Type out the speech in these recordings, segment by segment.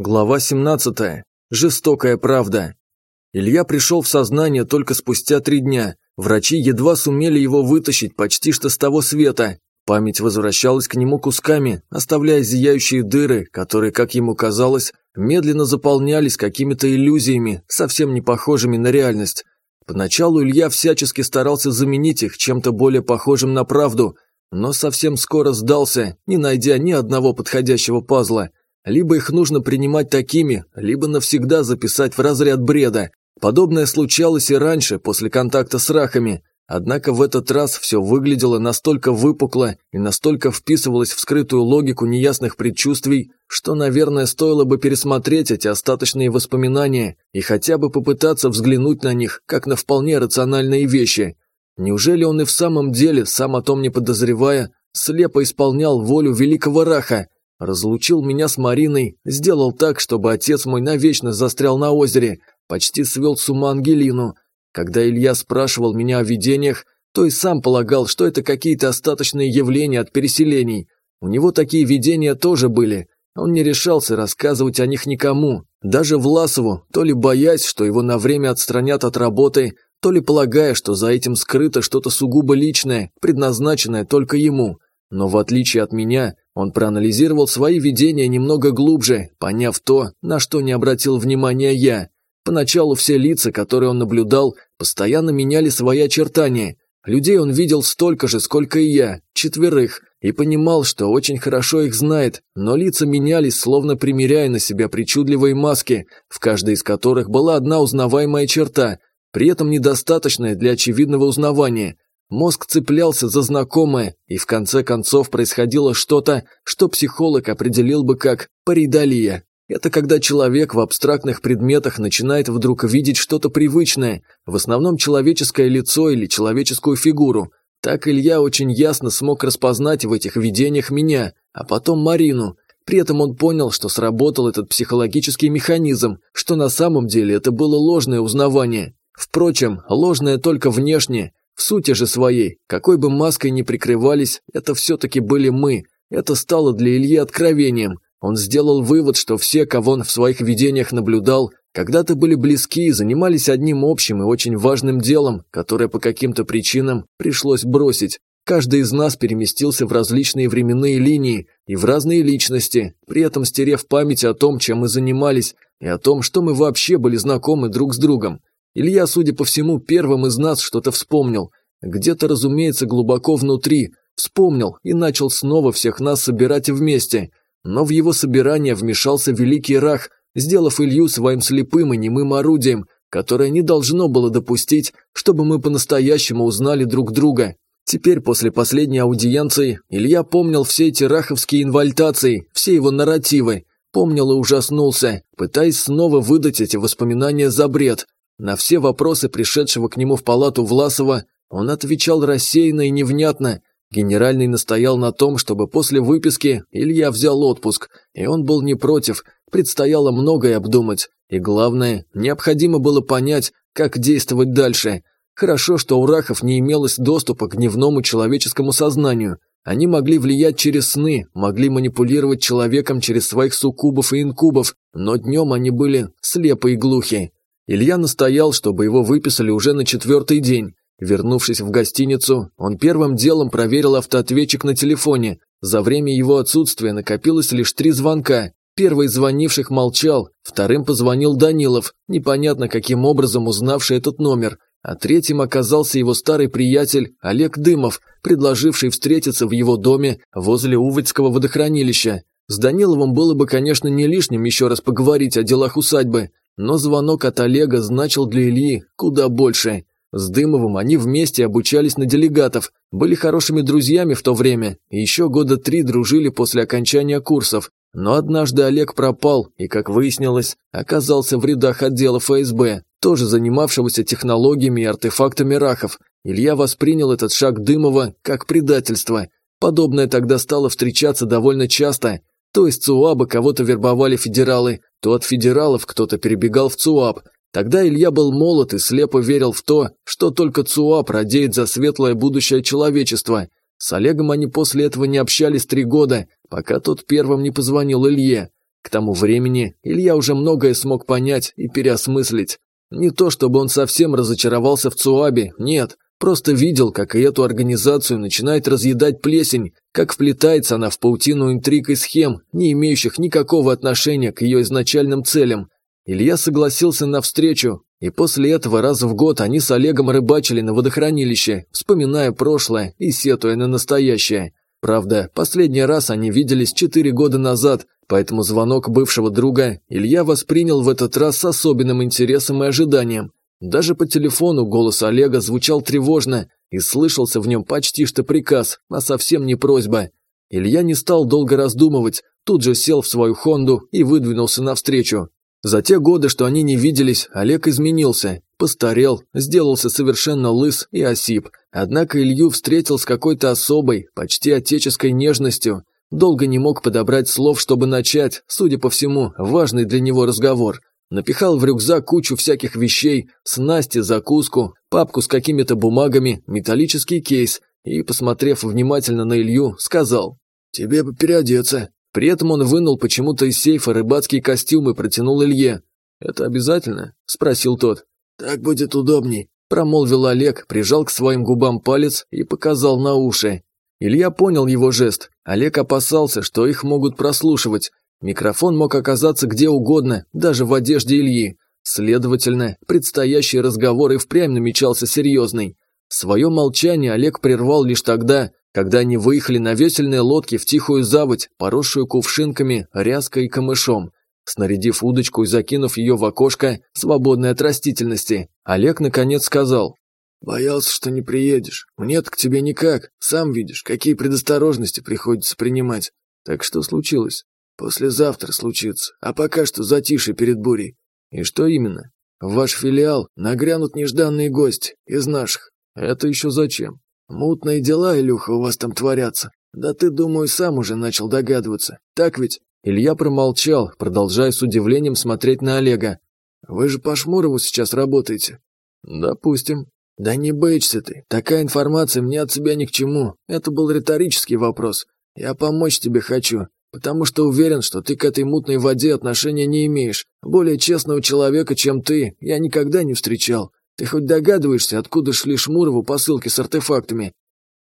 Глава 17. Жестокая правда. Илья пришел в сознание только спустя три дня. Врачи едва сумели его вытащить почти что с того света. Память возвращалась к нему кусками, оставляя зияющие дыры, которые, как ему казалось, медленно заполнялись какими-то иллюзиями, совсем не похожими на реальность. Поначалу Илья всячески старался заменить их чем-то более похожим на правду, но совсем скоро сдался, не найдя ни одного подходящего пазла – либо их нужно принимать такими, либо навсегда записать в разряд бреда. Подобное случалось и раньше, после контакта с рахами. Однако в этот раз все выглядело настолько выпукло и настолько вписывалось в скрытую логику неясных предчувствий, что, наверное, стоило бы пересмотреть эти остаточные воспоминания и хотя бы попытаться взглянуть на них, как на вполне рациональные вещи. Неужели он и в самом деле, сам о том не подозревая, слепо исполнял волю великого Раха – Разлучил меня с Мариной, сделал так, чтобы отец мой навечно застрял на озере, почти свел с ума Ангелину. Когда Илья спрашивал меня о видениях, то и сам полагал, что это какие-то остаточные явления от переселений. У него такие видения тоже были. Он не решался рассказывать о них никому, даже Власову, то ли боясь, что его на время отстранят от работы, то ли полагая, что за этим скрыто что-то сугубо личное, предназначенное только ему. Но в отличие от меня, он проанализировал свои видения немного глубже, поняв то, на что не обратил внимания я. Поначалу все лица, которые он наблюдал, постоянно меняли свои очертания. Людей он видел столько же, сколько и я, четверых, и понимал, что очень хорошо их знает, но лица менялись, словно примеряя на себя причудливые маски, в каждой из которых была одна узнаваемая черта, при этом недостаточная для очевидного узнавания – Мозг цеплялся за знакомое, и в конце концов происходило что-то, что психолог определил бы как паридолия. Это когда человек в абстрактных предметах начинает вдруг видеть что-то привычное, в основном человеческое лицо или человеческую фигуру. Так Илья очень ясно смог распознать в этих видениях меня, а потом Марину. При этом он понял, что сработал этот психологический механизм, что на самом деле это было ложное узнавание. Впрочем, ложное только внешне, в сути же своей, какой бы маской ни прикрывались, это все-таки были мы. Это стало для Ильи откровением. Он сделал вывод, что все, кого он в своих видениях наблюдал, когда-то были близки и занимались одним общим и очень важным делом, которое по каким-то причинам пришлось бросить. Каждый из нас переместился в различные временные линии и в разные личности, при этом стерев память о том, чем мы занимались, и о том, что мы вообще были знакомы друг с другом. Илья, судя по всему, первым из нас что-то вспомнил. Где-то, разумеется, глубоко внутри. Вспомнил и начал снова всех нас собирать вместе. Но в его собирание вмешался великий Рах, сделав Илью своим слепым и немым орудием, которое не должно было допустить, чтобы мы по-настоящему узнали друг друга. Теперь, после последней аудиенции, Илья помнил все эти раховские инвальтации, все его нарративы, помнил и ужаснулся, пытаясь снова выдать эти воспоминания за бред. На все вопросы пришедшего к нему в палату Власова он отвечал рассеянно и невнятно. Генеральный настоял на том, чтобы после выписки Илья взял отпуск, и он был не против, предстояло многое обдумать. И главное, необходимо было понять, как действовать дальше. Хорошо, что у Рахов не имелось доступа к дневному человеческому сознанию. Они могли влиять через сны, могли манипулировать человеком через своих суккубов и инкубов, но днем они были слепы и глухи. Илья настоял, чтобы его выписали уже на четвертый день. Вернувшись в гостиницу, он первым делом проверил автоответчик на телефоне. За время его отсутствия накопилось лишь три звонка. Первый из звонивших молчал, вторым позвонил Данилов, непонятно каким образом узнавший этот номер, а третьим оказался его старый приятель Олег Дымов, предложивший встретиться в его доме возле Уводского водохранилища. С Даниловым было бы, конечно, не лишним еще раз поговорить о делах усадьбы, но звонок от Олега значил для Ильи куда больше. С Дымовым они вместе обучались на делегатов, были хорошими друзьями в то время еще года три дружили после окончания курсов. Но однажды Олег пропал и, как выяснилось, оказался в рядах отдела ФСБ, тоже занимавшегося технологиями и артефактами рахов. Илья воспринял этот шаг Дымова как предательство. Подобное тогда стало встречаться довольно часто. То есть ЦУАБа кого-то вербовали федералы, то от федералов кто-то перебегал в ЦУАП. Тогда Илья был молод и слепо верил в то, что только ЦУАП радеет за светлое будущее человечества. С Олегом они после этого не общались три года, пока тот первым не позвонил Илье. К тому времени Илья уже многое смог понять и переосмыслить. Не то, чтобы он совсем разочаровался в ЦУАБе, нет, просто видел, как и эту организацию начинает разъедать плесень, как вплетается она в паутину интриг и схем, не имеющих никакого отношения к ее изначальным целям. Илья согласился на встречу, и после этого раз в год они с Олегом рыбачили на водохранилище, вспоминая прошлое и сетуя на настоящее. Правда, последний раз они виделись четыре года назад, поэтому звонок бывшего друга Илья воспринял в этот раз с особенным интересом и ожиданием. Даже по телефону голос Олега звучал тревожно, и слышался в нем почти что приказ, а совсем не просьба. Илья не стал долго раздумывать, тут же сел в свою «Хонду» и выдвинулся навстречу. За те годы, что они не виделись, Олег изменился, постарел, сделался совершенно лыс и осип. Однако Илью встретил с какой-то особой, почти отеческой нежностью. Долго не мог подобрать слов, чтобы начать, судя по всему, важный для него разговор. Напихал в рюкзак кучу всяких вещей, снасти, закуску, папку с какими-то бумагами, металлический кейс и, посмотрев внимательно на Илью, сказал «Тебе бы переодеться». При этом он вынул почему-то из сейфа рыбацкий костюм и протянул Илье. «Это обязательно?» – спросил тот. «Так будет удобней», – промолвил Олег, прижал к своим губам палец и показал на уши. Илья понял его жест. Олег опасался, что их могут прослушивать. Микрофон мог оказаться где угодно, даже в одежде Ильи. Следовательно, предстоящий разговор и впрямь намечался серьезный. Свое молчание Олег прервал лишь тогда, когда они выехали на весельной лодке в тихую заводь, поросшую кувшинками, ряской и камышом. Снарядив удочку и закинув ее в окошко, свободной от растительности, Олег наконец сказал. «Боялся, что не приедешь. Мне-то к тебе никак. Сам видишь, какие предосторожности приходится принимать. Так что случилось? Послезавтра случится, а пока что затише перед бурей. И что именно? В ваш филиал нагрянут нежданные гости из наших. Это еще зачем? «Мутные дела, Илюха, у вас там творятся. Да ты, думаю, сам уже начал догадываться. Так ведь?» Илья промолчал, продолжая с удивлением смотреть на Олега. «Вы же по Шмурову сейчас работаете?» «Допустим». «Да не бычься ты. Такая информация мне от тебя ни к чему. Это был риторический вопрос. Я помочь тебе хочу, потому что уверен, что ты к этой мутной воде отношения не имеешь. Более честного человека, чем ты, я никогда не встречал. Ты хоть догадываешься, откуда шли Шмурову посылки с артефактами?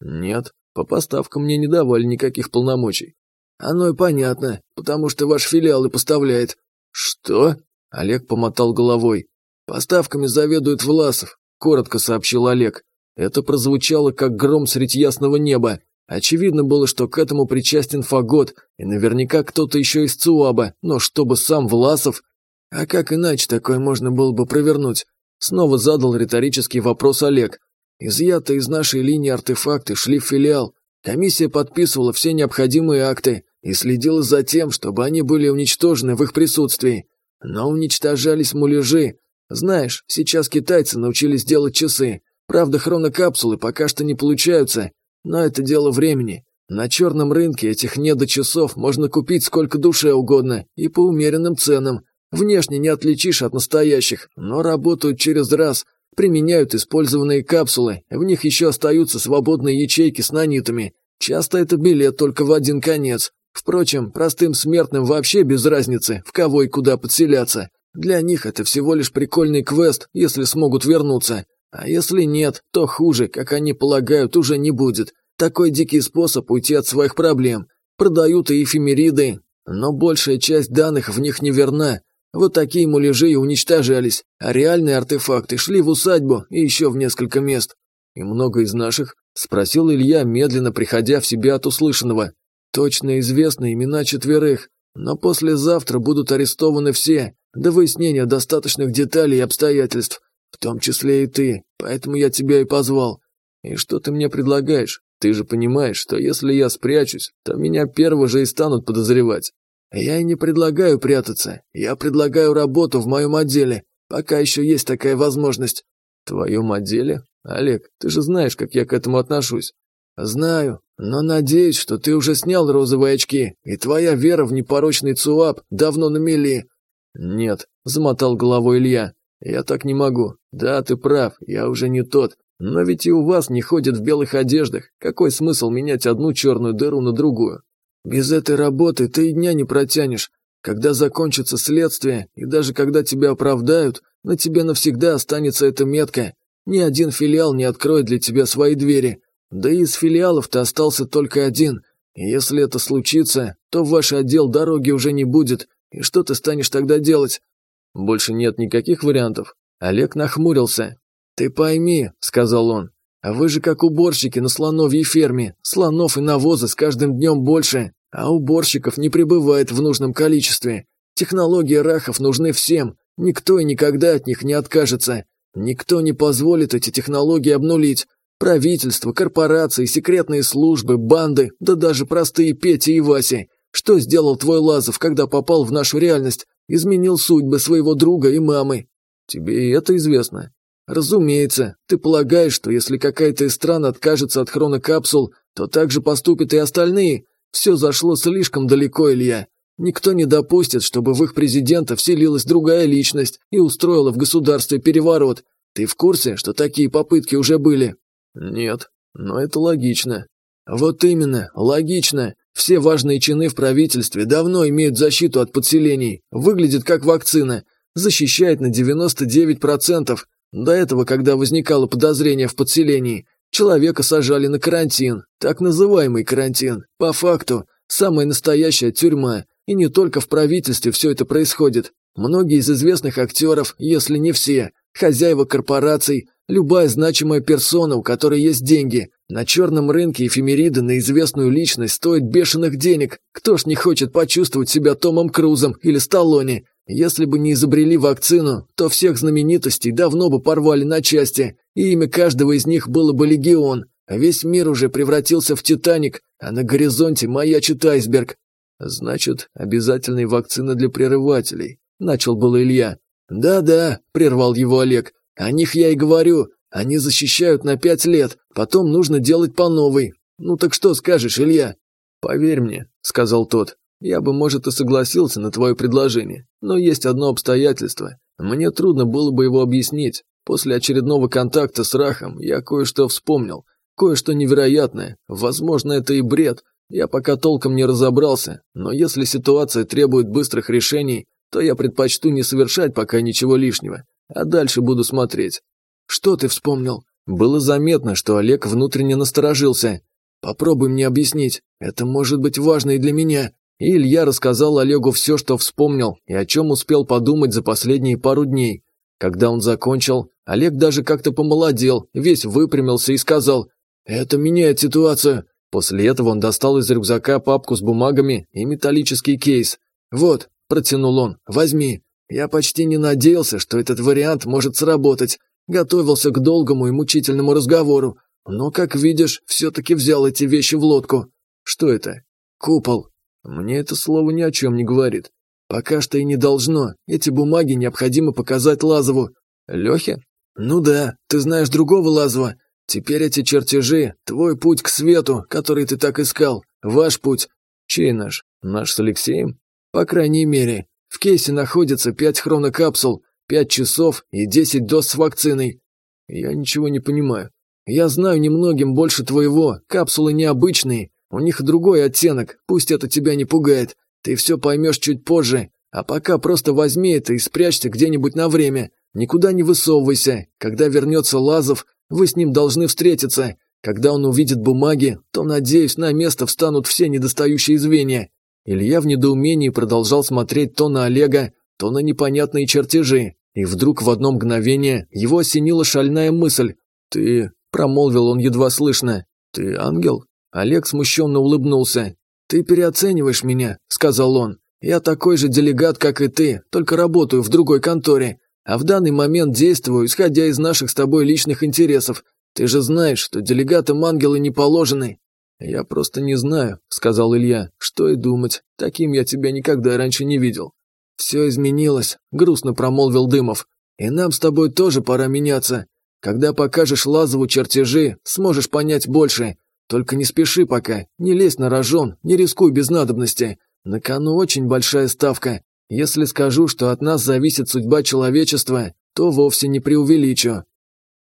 Нет, по поставкам мне не давали никаких полномочий. Оно и понятно, потому что ваш филиал и поставляет. Что? Олег помотал головой. Поставками заведует Власов, коротко сообщил Олег. Это прозвучало как гром средь ясного неба. Очевидно было, что к этому причастен Фагот, и наверняка кто-то еще из ЦУАБа, но чтобы сам Власов... А как иначе такое можно было бы провернуть? Снова задал риторический вопрос Олег. Изъятые из нашей линии артефакты шли в филиал. Комиссия подписывала все необходимые акты и следила за тем, чтобы они были уничтожены в их присутствии. Но уничтожались муляжи. Знаешь, сейчас китайцы научились делать часы. Правда, хронокапсулы пока что не получаются, но это дело времени. На черном рынке этих недочасов можно купить сколько душе угодно и по умеренным ценам. Внешне не отличишь от настоящих, но работают через раз, применяют использованные капсулы, в них еще остаются свободные ячейки с нанитами. Часто это билет только в один конец. Впрочем, простым смертным вообще без разницы, в кого и куда подселяться. Для них это всего лишь прикольный квест, если смогут вернуться. А если нет, то хуже, как они полагают, уже не будет. Такой дикий способ уйти от своих проблем. Продают и эфемериды, но большая часть данных в них неверна, вот такие муляжи и уничтожались, а реальные артефакты шли в усадьбу и еще в несколько мест. И много из наших? Спросил Илья, медленно приходя в себя от услышанного. Точно известны имена четверых, но послезавтра будут арестованы все, до выяснения достаточных деталей и обстоятельств, в том числе и ты, поэтому я тебя и позвал. И что ты мне предлагаешь? Ты же понимаешь, что если я спрячусь, то меня первого же и станут подозревать. «Я и не предлагаю прятаться. Я предлагаю работу в моем отделе, пока еще есть такая возможность». «В твоем отделе? Олег, ты же знаешь, как я к этому отношусь». «Знаю, но надеюсь, что ты уже снял розовые очки, и твоя вера в непорочный ЦУАП давно на мели». «Нет», — замотал головой Илья. «Я так не могу. Да, ты прав, я уже не тот. Но ведь и у вас не ходят в белых одеждах. Какой смысл менять одну черную дыру на другую?» Без этой работы ты и дня не протянешь. Когда закончится следствие, и даже когда тебя оправдают, на тебе навсегда останется эта метка. Ни один филиал не откроет для тебя свои двери. Да и из филиалов-то остался только один. И если это случится, то в ваш отдел дороги уже не будет. И что ты станешь тогда делать? Больше нет никаких вариантов. Олег нахмурился. «Ты пойми», — сказал он, — «а вы же как уборщики на слоновьей ферме. Слонов и навоза с каждым днем больше. А уборщиков не прибывает в нужном количестве. Технологии рахов нужны всем, никто и никогда от них не откажется. Никто не позволит эти технологии обнулить. Правительство, корпорации, секретные службы, банды, да даже простые Пети и Васи. Что сделал твой Лазов, когда попал в нашу реальность? Изменил судьбы своего друга и мамы. Тебе и это известно. Разумеется, ты полагаешь, что если какая-то из стран откажется от хронокапсул, то так же поступят и остальные, все зашло слишком далеко, Илья. Никто не допустит, чтобы в их президента вселилась другая личность и устроила в государстве переворот. Ты в курсе, что такие попытки уже были? Нет, но это логично. Вот именно, логично. Все важные чины в правительстве давно имеют защиту от подселений. Выглядит как вакцина. Защищает на 99%. До этого, когда возникало подозрение в подселении, Человека сажали на карантин, так называемый карантин. По факту, самая настоящая тюрьма. И не только в правительстве все это происходит. Многие из известных актеров, если не все, хозяева корпораций, любая значимая персона, у которой есть деньги. На черном рынке эфемериды на известную личность стоят бешеных денег. Кто ж не хочет почувствовать себя Томом Крузом или Сталлоне? Если бы не изобрели вакцину, то всех знаменитостей давно бы порвали на части, и имя каждого из них было бы легион, а весь мир уже превратился в Титаник, а на горизонте маячит айсберг. Значит, обязательные вакцины для прерывателей, начал был Илья. Да-да, прервал его Олег, о них я и говорю, они защищают на пять лет, потом нужно делать по новой. Ну так что скажешь, Илья? Поверь мне, сказал тот, я бы, может, и согласился на твое предложение, но есть одно обстоятельство. Мне трудно было бы его объяснить. После очередного контакта с Рахом я кое-что вспомнил. Кое-что невероятное. Возможно, это и бред. Я пока толком не разобрался, но если ситуация требует быстрых решений, то я предпочту не совершать пока ничего лишнего, а дальше буду смотреть. Что ты вспомнил? Было заметно, что Олег внутренне насторожился. Попробуй мне объяснить. Это может быть важно и для меня. И Илья рассказал Олегу все, что вспомнил и о чем успел подумать за последние пару дней. Когда он закончил, Олег даже как-то помолодел, весь выпрямился и сказал «Это меняет ситуацию». После этого он достал из рюкзака папку с бумагами и металлический кейс. «Вот», – протянул он, – «возьми». Я почти не надеялся, что этот вариант может сработать. Готовился к долгому и мучительному разговору. Но, как видишь, все-таки взял эти вещи в лодку. Что это? Купол. Мне это слово ни о чем не говорит. Пока что и не должно. Эти бумаги необходимо показать Лазову. Лехе? Ну да, ты знаешь другого Лазова. Теперь эти чертежи – твой путь к свету, который ты так искал. Ваш путь. Чей наш? Наш с Алексеем? По крайней мере. В кейсе находится пять хронокапсул, пять часов и десять доз с вакциной. Я ничего не понимаю. Я знаю немногим больше твоего, капсулы необычные, у них другой оттенок, пусть это тебя не пугает. Ты все поймешь чуть позже. А пока просто возьми это и спрячься где-нибудь на время. Никуда не высовывайся. Когда вернется Лазов, вы с ним должны встретиться. Когда он увидит бумаги, то, надеюсь, на место встанут все недостающие звенья». Илья в недоумении продолжал смотреть то на Олега, то на непонятные чертежи. И вдруг в одно мгновение его осенила шальная мысль. «Ты...» – промолвил он едва слышно. «Ты ангел?» Олег смущенно улыбнулся. «Ты переоцениваешь меня», — сказал он. «Я такой же делегат, как и ты, только работаю в другой конторе, а в данный момент действую, исходя из наших с тобой личных интересов. Ты же знаешь, что делегатам ангелы не положены». «Я просто не знаю», — сказал Илья. «Что и думать, таким я тебя никогда раньше не видел». «Все изменилось», — грустно промолвил Дымов. «И нам с тобой тоже пора меняться. Когда покажешь Лазову чертежи, сможешь понять больше. Только не спеши пока, не лезь на рожон, не рискуй без надобности. На кону очень большая ставка. Если скажу, что от нас зависит судьба человечества, то вовсе не преувеличу.